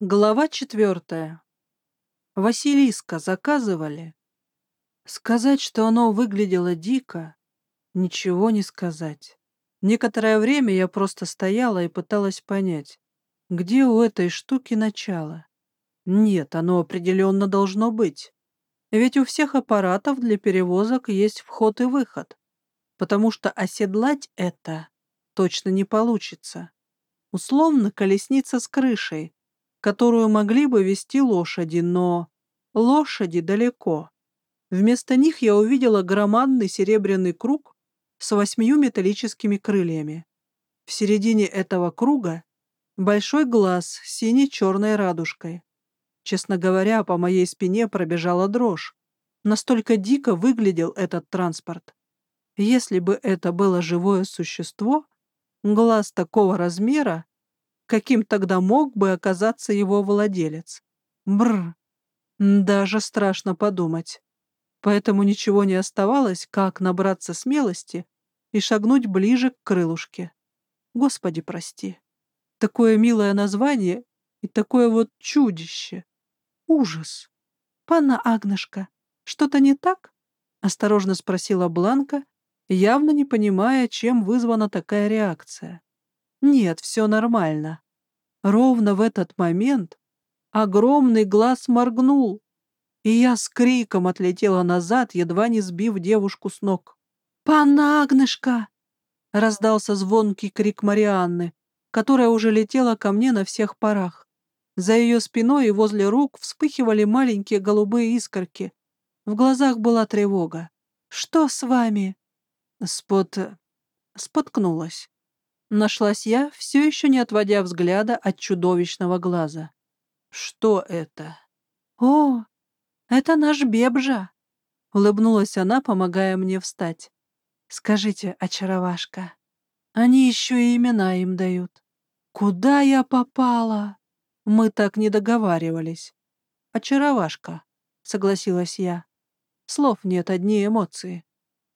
Глава четвертая. Василиска заказывали. Сказать, что оно выглядело дико, ничего не сказать. Некоторое время я просто стояла и пыталась понять, где у этой штуки начало. Нет, оно определенно должно быть. Ведь у всех аппаратов для перевозок есть вход и выход, потому что оседлать это точно не получится. Условно колесница с крышей, которую могли бы вести лошади, но лошади далеко. Вместо них я увидела громадный серебряный круг с восьмью металлическими крыльями. В середине этого круга большой глаз с синей-черной радужкой. Честно говоря, по моей спине пробежала дрожь. Настолько дико выглядел этот транспорт. Если бы это было живое существо, глаз такого размера каким тогда мог бы оказаться его владелец. Бр. Даже страшно подумать. Поэтому ничего не оставалось, как набраться смелости и шагнуть ближе к крылушке. Господи, прости. Такое милое название и такое вот чудище. Ужас. «Панна Агнешка, что-то не так?» — осторожно спросила Бланка, явно не понимая, чем вызвана такая реакция. Нет, все нормально. Ровно в этот момент огромный глаз моргнул, и я с криком отлетела назад, едва не сбив девушку с ног. «Панна Агнешка!» — раздался звонкий крик Марианны, которая уже летела ко мне на всех парах. За ее спиной и возле рук вспыхивали маленькие голубые искорки. В глазах была тревога. «Что с вами?» Спот... споткнулась. Нашлась я, все еще не отводя взгляда от чудовищного глаза. «Что это?» «О, это наш Бебжа!» — улыбнулась она, помогая мне встать. «Скажите, очаровашка, они еще и имена им дают. Куда я попала?» Мы так не договаривались. «Очаровашка», — согласилась я. Слов нет, одни эмоции.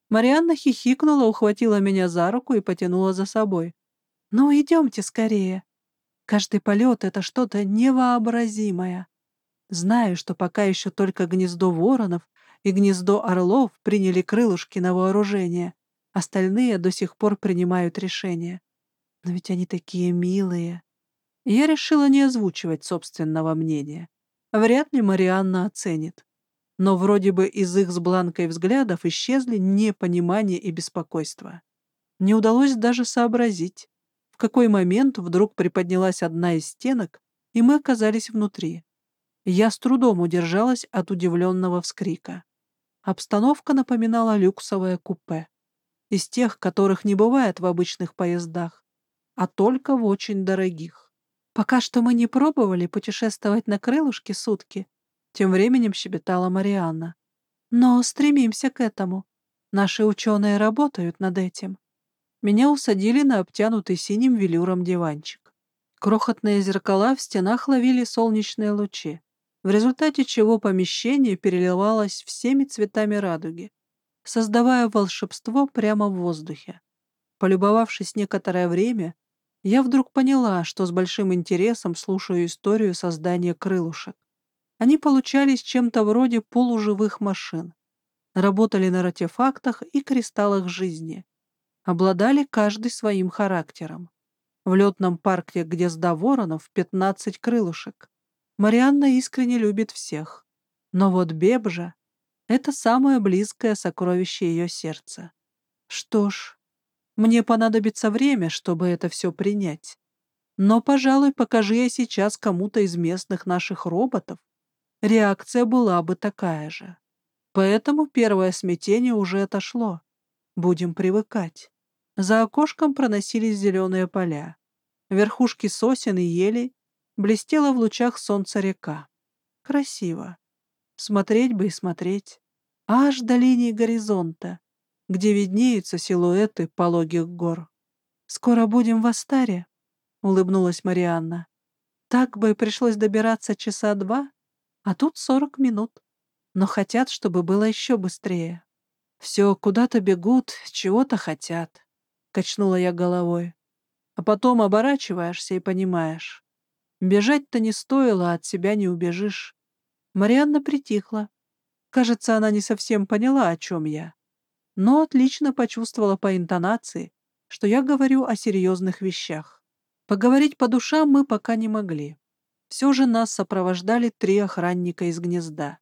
Марианна хихикнула, ухватила меня за руку и потянула за собой. «Ну, идемте скорее. Каждый полет — это что-то невообразимое. Знаю, что пока еще только гнездо воронов и гнездо орлов приняли крылышки на вооружение, остальные до сих пор принимают решения. Но ведь они такие милые. я решила не озвучивать собственного мнения. Вряд ли Марианна оценит. Но вроде бы из их с Бланкой взглядов исчезли непонимание и беспокойство. Не удалось даже сообразить, какой момент вдруг приподнялась одна из стенок, и мы оказались внутри. Я с трудом удержалась от удивленного вскрика. Обстановка напоминала люксовое купе. Из тех, которых не бывает в обычных поездах, а только в очень дорогих. Пока что мы не пробовали путешествовать на крылышке сутки, тем временем щебетала Марианна. Но стремимся к этому. Наши ученые работают над этим. Меня усадили на обтянутый синим велюром диванчик. Крохотные зеркала в стенах ловили солнечные лучи, в результате чего помещение переливалось всеми цветами радуги, создавая волшебство прямо в воздухе. Полюбовавшись некоторое время, я вдруг поняла, что с большим интересом слушаю историю создания крылышек. Они получались чем-то вроде полуживых машин, работали на артефактах и кристаллах жизни, обладали каждый своим характером. В летном парке гнезда воронов 15 крылышек. Марианна искренне любит всех. Но вот Бебжа — это самое близкое сокровище ее сердца. Что ж, мне понадобится время, чтобы это все принять. Но, пожалуй, покажи я сейчас кому-то из местных наших роботов, реакция была бы такая же. Поэтому первое смятение уже отошло. Будем привыкать. За окошком проносились зеленые поля. Верхушки сосен и елей блестела в лучах солнца река. Красиво. Смотреть бы и смотреть. Аж до линии горизонта, где виднеются силуэты пологих гор. «Скоро будем в Астаре», — улыбнулась Марианна. «Так бы пришлось добираться часа два, а тут сорок минут. Но хотят, чтобы было еще быстрее. Все куда-то бегут, чего-то хотят. — качнула я головой. А потом оборачиваешься и понимаешь. Бежать-то не стоило, от себя не убежишь. Марианна притихла. Кажется, она не совсем поняла, о чем я. Но отлично почувствовала по интонации, что я говорю о серьезных вещах. Поговорить по душам мы пока не могли. Все же нас сопровождали три охранника из гнезда.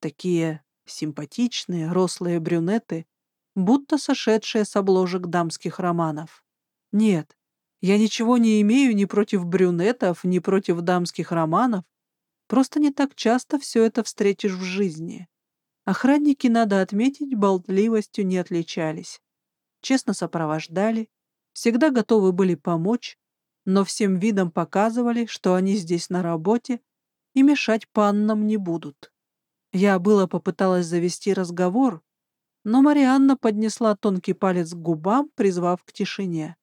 Такие симпатичные, рослые брюнеты, будто сошедшие с обложек дамских романов. Нет, я ничего не имею ни против брюнетов, ни против дамских романов, просто не так часто все это встретишь в жизни. Охранники, надо отметить, болтливостью не отличались. Честно сопровождали, всегда готовы были помочь, но всем видом показывали, что они здесь на работе и мешать паннам не будут. Я было попыталась завести разговор, но Марианна поднесла тонкий палец к губам, призвав к тишине.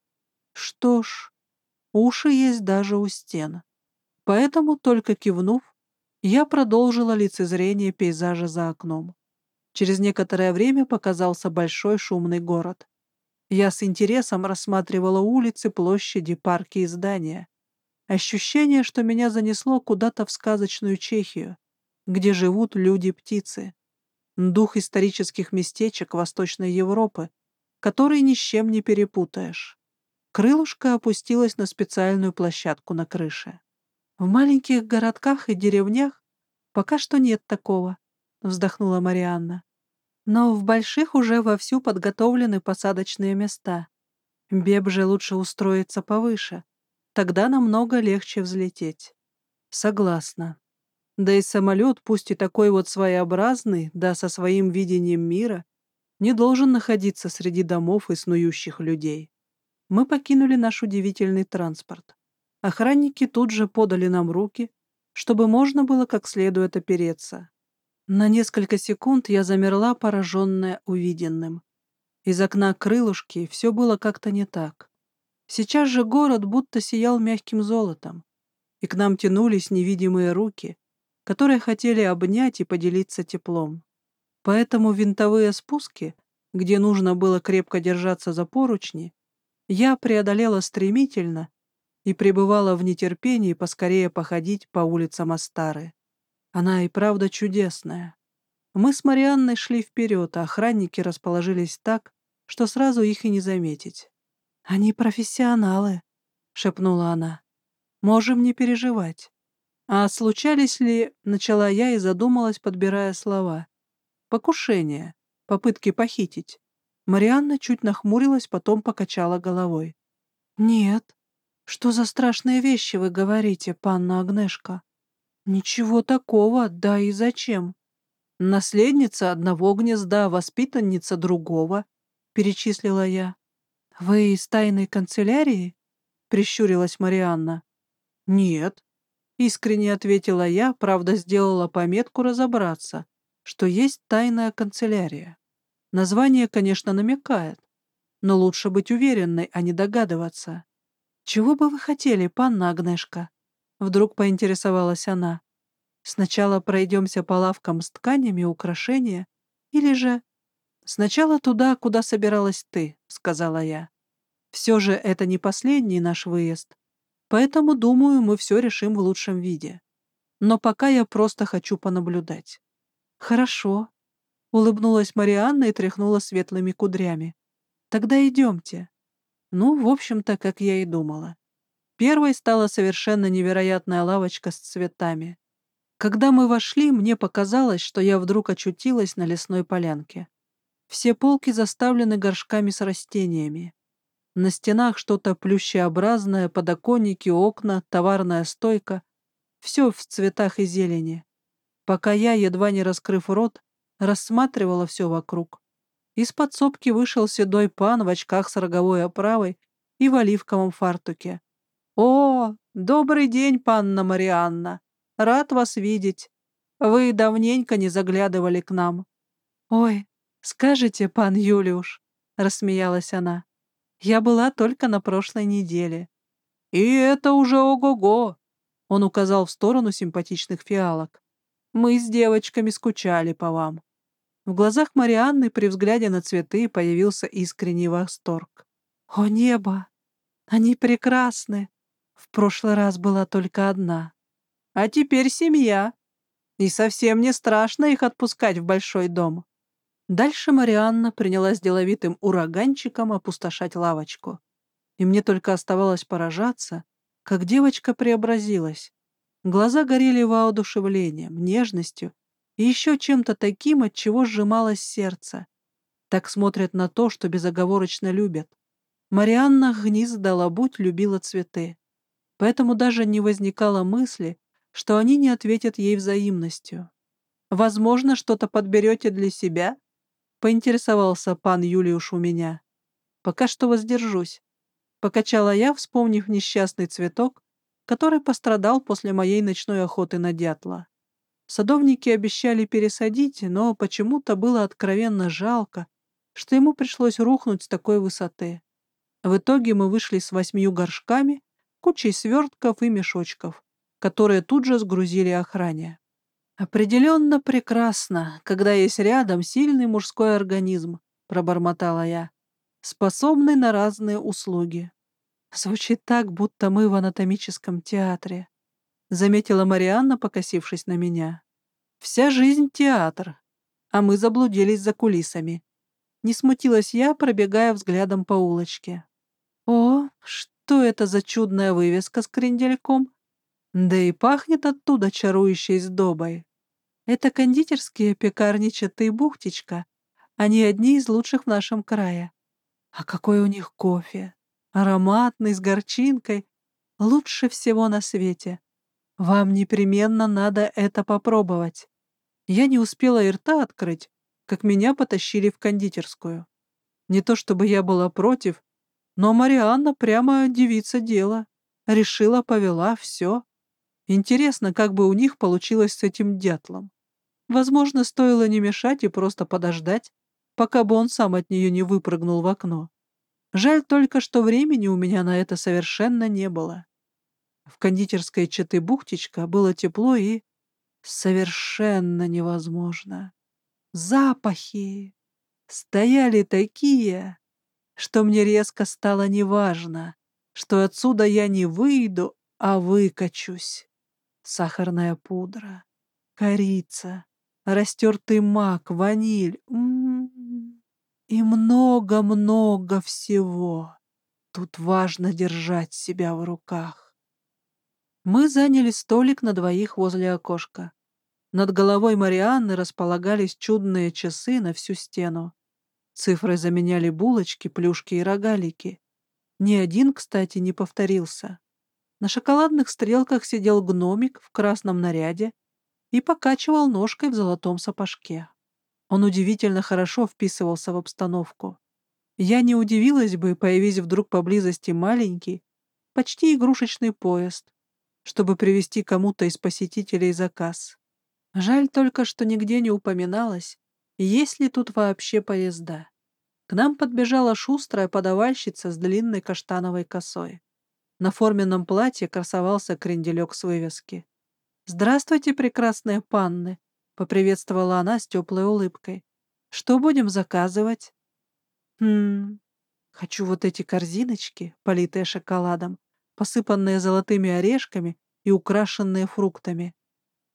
Что ж, уши есть даже у стен. Поэтому, только кивнув, я продолжила лицезрение пейзажа за окном. Через некоторое время показался большой шумный город. Я с интересом рассматривала улицы, площади, парки и здания. Ощущение, что меня занесло куда-то в сказочную Чехию, где живут люди-птицы. Дух исторических местечек Восточной Европы, который ни с чем не перепутаешь. Крылышко опустилось на специальную площадку на крыше. В маленьких городках и деревнях пока что нет такого, вздохнула Марианна. Но в больших уже вовсю подготовлены посадочные места. Беб же лучше устроиться повыше. Тогда намного легче взлететь. Согласна. Да и самолет, пусть и такой вот своеобразный, да со своим видением мира, не должен находиться среди домов и снующих людей. Мы покинули наш удивительный транспорт. Охранники тут же подали нам руки, чтобы можно было как следует опереться. На несколько секунд я замерла, пораженная увиденным. Из окна крылышки все было как-то не так. Сейчас же город будто сиял мягким золотом, и к нам тянулись невидимые руки, которые хотели обнять и поделиться теплом. Поэтому винтовые спуски, где нужно было крепко держаться за поручни, я преодолела стремительно и пребывала в нетерпении поскорее походить по улицам Астары. Она и правда чудесная. Мы с Марианной шли вперед, а охранники расположились так, что сразу их и не заметить. «Они профессионалы», — шепнула она. «Можем не переживать». А случались ли, начала я и задумалась, подбирая слова. Покушение, попытки похитить. Марианна чуть нахмурилась, потом покачала головой. «Нет. Что за страшные вещи вы говорите, панна Агнешка?» «Ничего такого, да и зачем?» «Наследница одного гнезда, воспитанница другого», — перечислила я. «Вы из тайной канцелярии?» — прищурилась Марианна. «Нет», — искренне ответила я, правда, сделала пометку разобраться, что есть тайная канцелярия. Название, конечно, намекает, но лучше быть уверенной, а не догадываться. «Чего бы вы хотели, панна Агнешка?» Вдруг поинтересовалась она. «Сначала пройдемся по лавкам с тканями, украшения, или же...» «Сначала туда, куда собиралась ты», — сказала я. «Все же это не последний наш выезд, поэтому, думаю, мы все решим в лучшем виде. Но пока я просто хочу понаблюдать». «Хорошо», — улыбнулась Марианна и тряхнула светлыми кудрями. «Тогда идемте». Ну, в общем-то, как я и думала. Первой стала совершенно невероятная лавочка с цветами. Когда мы вошли, мне показалось, что я вдруг очутилась на лесной полянке. Все полки заставлены горшками с растениями. На стенах что-то плющеобразное, подоконники, окна, товарная стойка. Все в цветах и зелени. Пока я, едва не раскрыв рот, рассматривала все вокруг. Из подсобки вышел седой пан в очках с роговой оправой и в оливковом фартуке. «О, добрый день, панна Марианна! Рад вас видеть. Вы давненько не заглядывали к нам». «Ой, скажите, пан Юлиуш», — рассмеялась она, — «я была только на прошлой неделе». «И это уже ого-го!» — он указал в сторону симпатичных фиалок. «Мы с девочками скучали по вам». В глазах Марианны при взгляде на цветы появился искренний восторг. «О небо! Они прекрасны! В прошлый раз была только одна. А теперь семья. И совсем не страшно их отпускать в большой дом. Дальше Марианна принялась деловитым ураганчиком опустошать лавочку. И мне только оставалось поражаться, как девочка преобразилась. Глаза горели воодушевлением, нежностью и еще чем-то таким, от чего сжималось сердце. Так смотрят на то, что безоговорочно любят. Марианна гнизда лабуть любила цветы. Поэтому даже не возникало мысли, что они не ответят ей взаимностью. «Возможно, что-то подберете для себя?» — поинтересовался пан Юлиуш у меня. «Пока что воздержусь», — покачала я, вспомнив несчастный цветок, который пострадал после моей ночной охоты на дятла. Садовники обещали пересадить, но почему-то было откровенно жалко, что ему пришлось рухнуть с такой высоты. В итоге мы вышли с восьмию горшками, кучей свертков и мешочков, которые тут же сгрузили охране. «Определенно прекрасно, когда есть рядом сильный мужской организм», — пробормотала я, «способный на разные услуги». Звучит так, будто мы в анатомическом театре, — заметила Марианна, покосившись на меня. «Вся жизнь — театр, а мы заблудились за кулисами. Не смутилась я, пробегая взглядом по улочке. О, что это за чудная вывеска с крендельком? Да и пахнет оттуда чарующей сдобой. Это кондитерские пекарни Чаты Бухтечка. Они одни из лучших в нашем крае. А какой у них кофе! Ароматный, с горчинкой. Лучше всего на свете. Вам непременно надо это попробовать. Я не успела и рта открыть, как меня потащили в кондитерскую. Не то чтобы я была против, но Марианна прямо девица дела. Решила, повела, все. Интересно, как бы у них получилось с этим дятлом. Возможно, стоило не мешать и просто подождать, пока бы он сам от нее не выпрыгнул в окно. Жаль только, что времени у меня на это совершенно не было. В кондитерской чаты бухтечка было тепло и совершенно невозможно. Запахи стояли такие, что мне резко стало неважно, что отсюда я не выйду, а выкачусь. Сахарная пудра, корица, растертый мак, ваниль. М -м -м. И много-много всего. Тут важно держать себя в руках. Мы заняли столик на двоих возле окошка. Над головой Марианны располагались чудные часы на всю стену. Цифры заменяли булочки, плюшки и рогалики. Ни один, кстати, не повторился. На шоколадных стрелках сидел гномик в красном наряде и покачивал ножкой в золотом сапожке. Он удивительно хорошо вписывался в обстановку. Я не удивилась бы, появись вдруг поблизости маленький, почти игрушечный поезд, чтобы привезти кому-то из посетителей заказ. Жаль только, что нигде не упоминалось, есть ли тут вообще поезда. К нам подбежала шустрая подавальщица с длинной каштановой косой. На форменном платье красовался кренделек с вывески. «Здравствуйте, прекрасные панны!» — поприветствовала она с теплой улыбкой. «Что будем заказывать?» «Хм... Хочу вот эти корзиночки, политые шоколадом, посыпанные золотыми орешками и украшенные фруктами.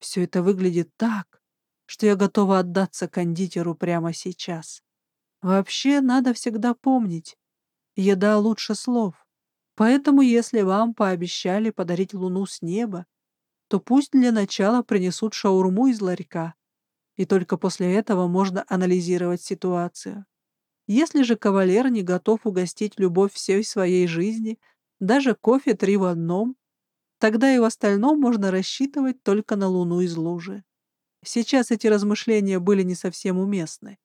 Все это выглядит так, что я готова отдаться кондитеру прямо сейчас. Вообще, надо всегда помнить, еда лучше слов. Поэтому, если вам пообещали подарить луну с неба, то пусть для начала принесут шаурму из ларька, и только после этого можно анализировать ситуацию. Если же кавалер не готов угостить любовь всей своей жизни, даже кофе три в одном, Тогда и в остальном можно рассчитывать только на луну из лужи. Сейчас эти размышления были не совсем уместны.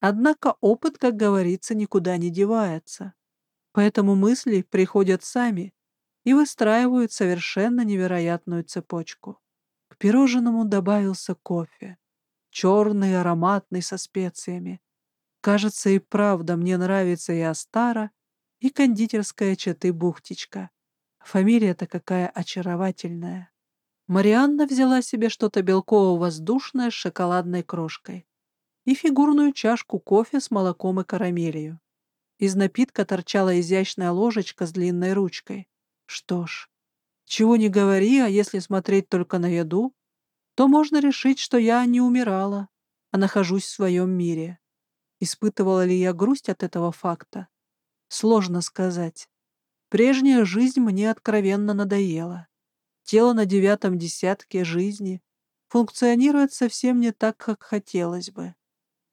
Однако опыт, как говорится, никуда не девается. Поэтому мысли приходят сами и выстраивают совершенно невероятную цепочку. К пирожному добавился кофе. Черный, ароматный, со специями. Кажется, и правда мне нравится и Астара, и кондитерская чаты-бухтечка. Фамилия-то какая очаровательная. Марианна взяла себе что-то белково-воздушное с шоколадной крошкой и фигурную чашку кофе с молоком и карамелью. Из напитка торчала изящная ложечка с длинной ручкой. Что ж, Чего не говори, а если смотреть только на еду, то можно решить, что я не умирала, а нахожусь в своем мире. Испытывала ли я грусть от этого факта? Сложно сказать. Прежняя жизнь мне откровенно надоела. Тело на девятом десятке жизни функционирует совсем не так, как хотелось бы.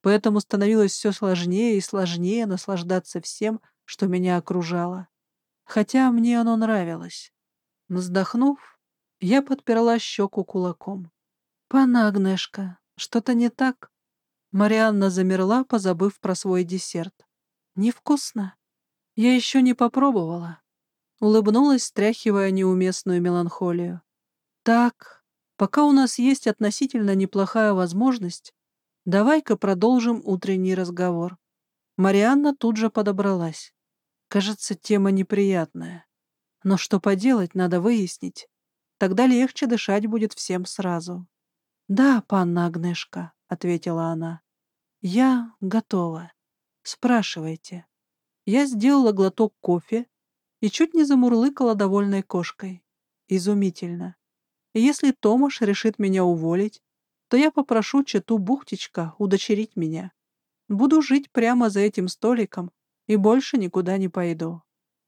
Поэтому становилось все сложнее и сложнее наслаждаться всем, что меня окружало. Хотя мне оно нравилось. Вздохнув, я подперла щеку кулаком. «Панагнешка, что-то не так?» Марианна замерла, позабыв про свой десерт. «Невкусно. Я еще не попробовала». Улыбнулась, стряхивая неуместную меланхолию. «Так, пока у нас есть относительно неплохая возможность, давай-ка продолжим утренний разговор». Марианна тут же подобралась. Кажется, тема неприятная. Но что поделать, надо выяснить. Тогда легче дышать будет всем сразу. «Да, панна Агнешка», — ответила она. «Я готова. Спрашивайте». Я сделала глоток кофе и чуть не замурлыкала довольной кошкой. Изумительно. если Томаш решит меня уволить, то я попрошу Чету Бухтичка удочерить меня. Буду жить прямо за этим столиком и больше никуда не пойду.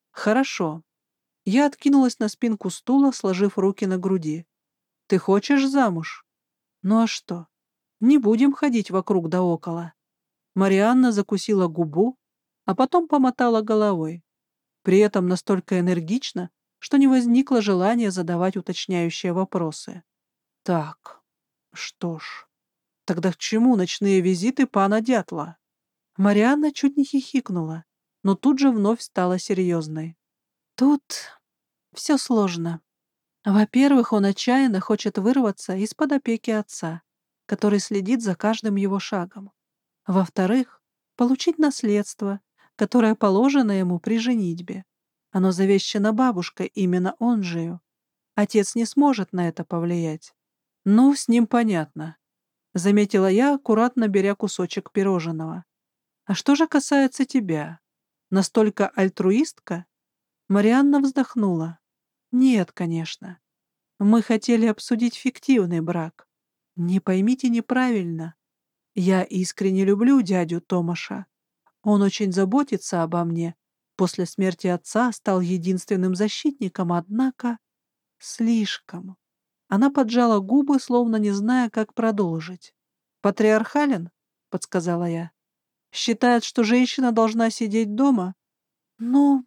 Хорошо. Я откинулась на спинку стула, сложив руки на груди. Ты хочешь замуж? Ну а что? Не будем ходить вокруг да около. Марианна закусила губу, а потом помотала головой. При этом настолько энергично, что не возникло желания задавать уточняющие вопросы. Так, что ж, тогда к чему ночные визиты пана Дятла? Марианна чуть не хихикнула, но тут же вновь стала серьезной. Тут все сложно. Во-первых, он отчаянно хочет вырваться из-под опеки отца, который следит за каждым его шагом. Во-вторых, получить наследство, которое положено ему при женитьбе. Оно завещено бабушкой, именно он же. Отец не сможет на это повлиять. Ну, с ним понятно. Заметила я, аккуратно беря кусочек пирожного. А что же касается тебя? Настолько альтруистка? Марианна вздохнула. Нет, конечно. Мы хотели обсудить фиктивный брак. Не поймите неправильно. Я искренне люблю дядю Томаша. Он очень заботится обо мне. После смерти отца стал единственным защитником, однако... Слишком. Она поджала губы, словно не зная, как продолжить. «Патриархален?» — подсказала я. «Считает, что женщина должна сидеть дома?» «Ну,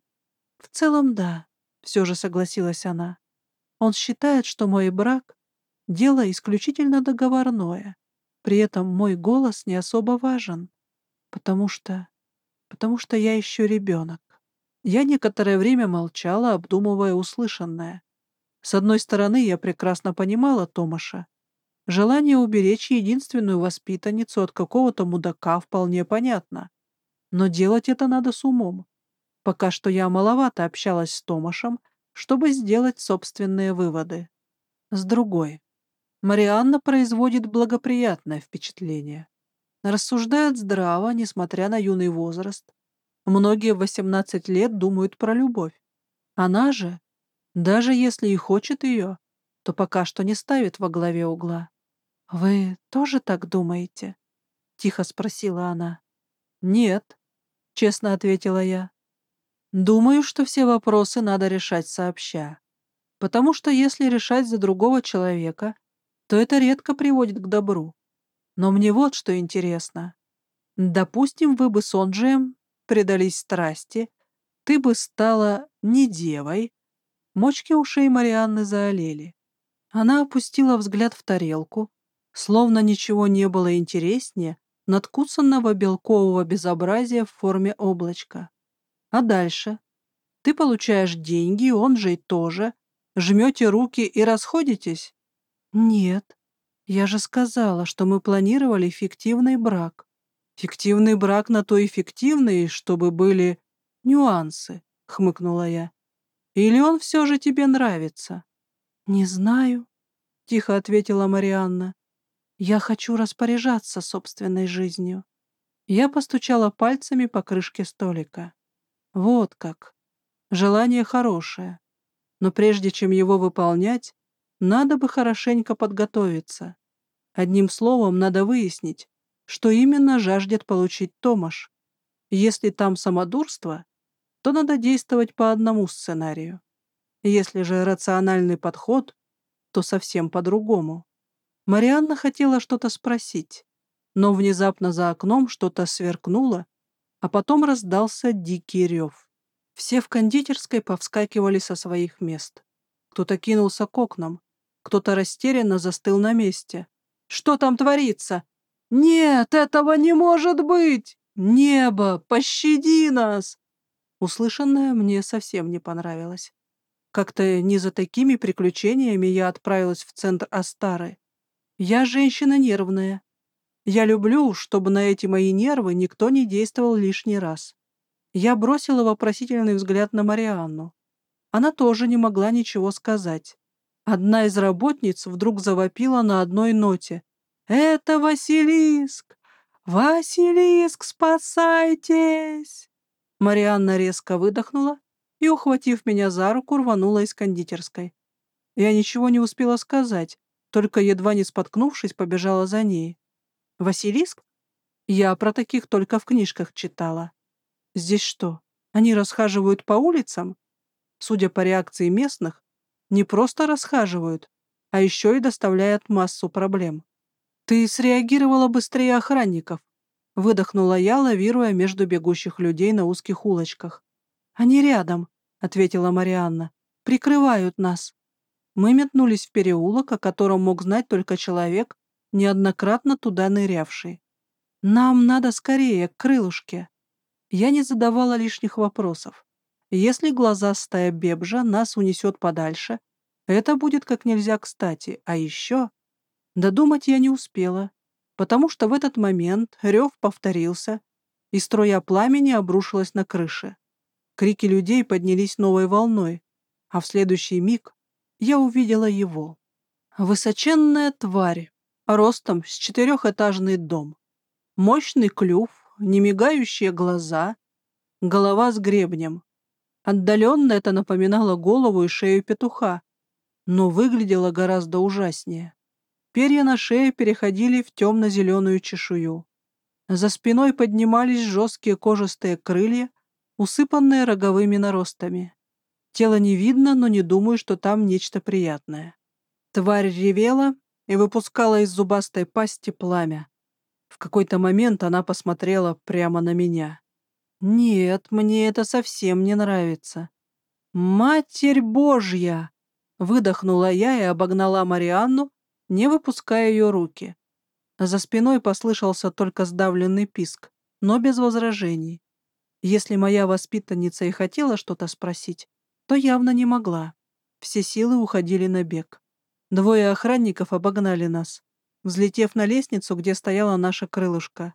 в целом, да», — все же согласилась она. «Он считает, что мой брак — дело исключительно договорное. При этом мой голос не особо важен, потому что... потому что я еще ребенок». Я некоторое время молчала, обдумывая услышанное. С одной стороны, я прекрасно понимала Томаша. Желание уберечь единственную воспитанницу от какого-то мудака вполне понятно. Но делать это надо с умом. Пока что я маловато общалась с Томашем, чтобы сделать собственные выводы. С другой. Марианна производит благоприятное впечатление. Рассуждает здраво, несмотря на юный возраст. Многие в 18 лет думают про любовь. Она же, даже если и хочет ее, то пока что не ставит во главе угла. «Вы тоже так думаете?» — тихо спросила она. «Нет», — честно ответила я. Думаю, что все вопросы надо решать сообща. Потому что если решать за другого человека, то это редко приводит к добру. Но мне вот что интересно. Допустим, вы бы с Онджием предались страсти, ты бы стала не девой. Мочки ушей Марианны заолели. Она опустила взгляд в тарелку, словно ничего не было интереснее надкусанного белкового безобразия в форме облачка. А дальше? Ты получаешь деньги, он же и тоже. Жмете руки и расходитесь? Нет. Я же сказала, что мы планировали фиктивный брак. Фиктивный брак на то и фиктивный, чтобы были нюансы, хмыкнула я. Или он все же тебе нравится? Не знаю, тихо ответила Марианна. Я хочу распоряжаться собственной жизнью. Я постучала пальцами по крышке столика. Вот как. Желание хорошее. Но прежде чем его выполнять, надо бы хорошенько подготовиться. Одним словом, надо выяснить, что именно жаждет получить Томаш. Если там самодурство, то надо действовать по одному сценарию. Если же рациональный подход, то совсем по-другому. Марианна хотела что-то спросить, но внезапно за окном что-то сверкнуло, а потом раздался дикий рев. Все в кондитерской повскакивали со своих мест. Кто-то кинулся к окнам, кто-то растерянно застыл на месте. «Что там творится?» «Нет, этого не может быть! Небо, пощади нас!» Услышанное мне совсем не понравилось. Как-то не за такими приключениями я отправилась в центр Астары. Я женщина нервная. Я люблю, чтобы на эти мои нервы никто не действовал лишний раз. Я бросила вопросительный взгляд на Марианну. Она тоже не могла ничего сказать. Одна из работниц вдруг завопила на одной ноте. «Это Василиск! Василиск, спасайтесь!» Марианна резко выдохнула и, ухватив меня за руку, рванула из кондитерской. Я ничего не успела сказать, только, едва не споткнувшись, побежала за ней. «Василиск? Я про таких только в книжках читала. Здесь что, они расхаживают по улицам?» Судя по реакции местных, не просто расхаживают, а еще и доставляют массу проблем. «Ты среагировала быстрее охранников», — выдохнула я, лавируя между бегущих людей на узких улочках. «Они рядом», — ответила Марианна. «Прикрывают нас». Мы метнулись в переулок, о котором мог знать только человек, неоднократно туда нырявший. «Нам надо скорее, к крылышке». Я не задавала лишних вопросов. Если глазастая бебжа нас унесет подальше, это будет как нельзя кстати. А еще... Додумать я не успела, потому что в этот момент рев повторился, и струя пламени обрушилась на крыши. Крики людей поднялись новой волной, а в следующий миг я увидела его. Высоченная тварь, ростом с четырехэтажный дом. Мощный клюв, немигающие глаза, голова с гребнем. Отдаленно это напоминало голову и шею петуха, но выглядело гораздо ужаснее. Перья на шее переходили в темно-зеленую чешую. За спиной поднимались жесткие кожистые крылья, усыпанные роговыми наростами. Тело не видно, но не думаю, что там нечто приятное. Тварь ревела и выпускала из зубастой пасти пламя. В какой-то момент она посмотрела прямо на меня. «Нет, мне это совсем не нравится». «Матерь Божья!» Выдохнула я и обогнала Марианну, не выпуская ее руки. За спиной послышался только сдавленный писк, но без возражений. Если моя воспитанница и хотела что-то спросить, то явно не могла. Все силы уходили на бег. Двое охранников обогнали нас, взлетев на лестницу, где стояла наша крылышко.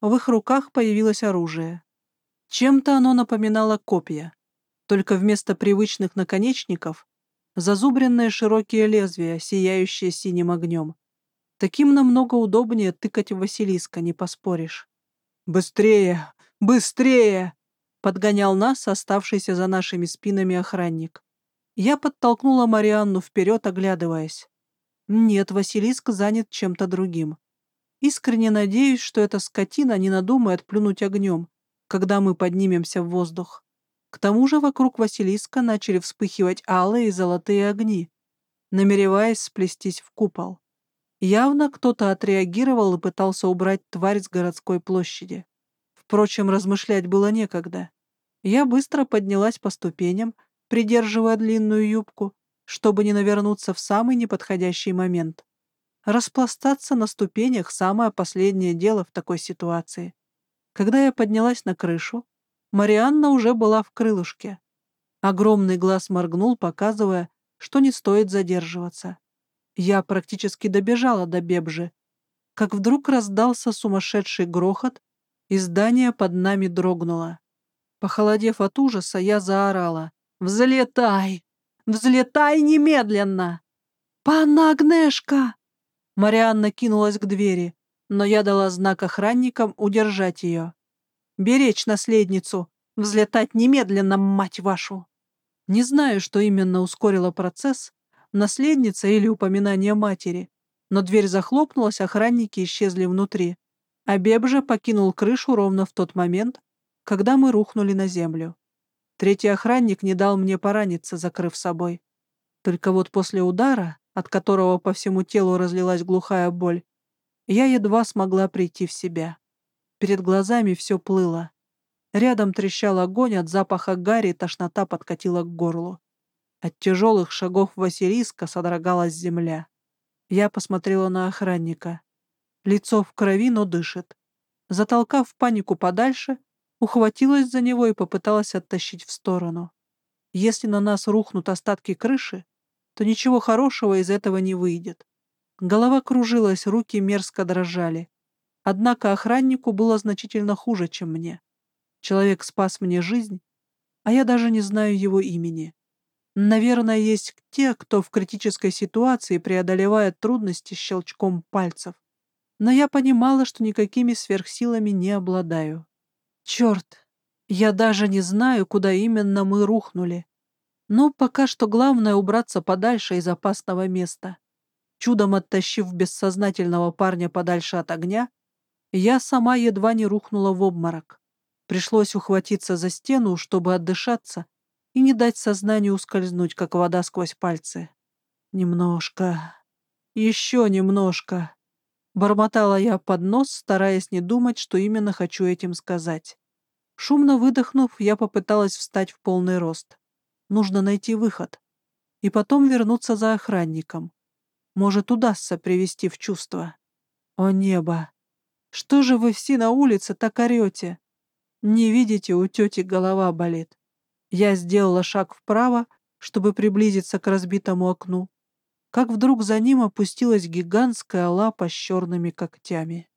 В их руках появилось оружие. Чем-то оно напоминало копья, только вместо привычных наконечников зазубренные широкие лезвия, сияющие синим огнем. Таким намного удобнее тыкать в Василиска, не поспоришь. «Быстрее! Быстрее!» — подгонял нас оставшийся за нашими спинами охранник. Я подтолкнула Марианну вперед, оглядываясь. Нет, Василиск занят чем-то другим. Искренне надеюсь, что эта скотина не надумает плюнуть огнем, когда мы поднимемся в воздух. К тому же вокруг Василиска начали вспыхивать алые и золотые огни, намереваясь сплестись в купол. Явно кто-то отреагировал и пытался убрать тварь с городской площади. Впрочем, размышлять было некогда. Я быстро поднялась по ступеням, придерживая длинную юбку, чтобы не навернуться в самый неподходящий момент. Распластаться на ступенях — самое последнее дело в такой ситуации. Когда я поднялась на крышу, Марианна уже была в крылышке. Огромный глаз моргнул, показывая, что не стоит задерживаться. Я практически добежала до Бебжи, как вдруг раздался сумасшедший грохот, и здание под нами дрогнуло. Похолодев от ужаса, я заорала. «Взлетай! Взлетай немедленно!» «Панна Агнешка!» Марианна кинулась к двери, но я дала знак охранникам удержать ее. Беречь наследницу, взлетать немедленно, мать вашу. Не знаю, что именно ускорило процесс, наследница или упоминание матери, но дверь захлопнулась, охранники исчезли внутри. А Беб же покинул крышу ровно в тот момент, когда мы рухнули на землю. Третий охранник не дал мне пораниться, закрыв собой. Только вот после удара, от которого по всему телу разлилась глухая боль, я едва смогла прийти в себя. Перед глазами все плыло. Рядом трещал огонь, от запаха гари тошнота подкатила к горлу. От тяжелых шагов Василиска содрогалась земля. Я посмотрела на охранника. Лицо в крови, но дышит. Затолкав панику подальше, ухватилась за него и попыталась оттащить в сторону. Если на нас рухнут остатки крыши, то ничего хорошего из этого не выйдет. Голова кружилась, руки мерзко дрожали. Однако охраннику было значительно хуже, чем мне. Человек спас мне жизнь, а я даже не знаю его имени. Наверное, есть те, кто в критической ситуации преодолевает трудности щелчком пальцев. Но я понимала, что никакими сверхсилами не обладаю. Черт, я даже не знаю, куда именно мы рухнули. Но пока что главное убраться подальше из опасного места. Чудом оттащив бессознательного парня подальше от огня, я сама едва не рухнула в обморок. Пришлось ухватиться за стену, чтобы отдышаться и не дать сознанию ускользнуть, как вода сквозь пальцы. Немножко. Еще немножко. Бормотала я под нос, стараясь не думать, что именно хочу этим сказать. Шумно выдохнув, я попыталась встать в полный рост. Нужно найти выход. И потом вернуться за охранником. Может, удастся привести в чувство. О небо! Что же вы все на улице так орете? Не видите, у тети голова болит. Я сделала шаг вправо, чтобы приблизиться к разбитому окну, как вдруг за ним опустилась гигантская лапа с черными когтями.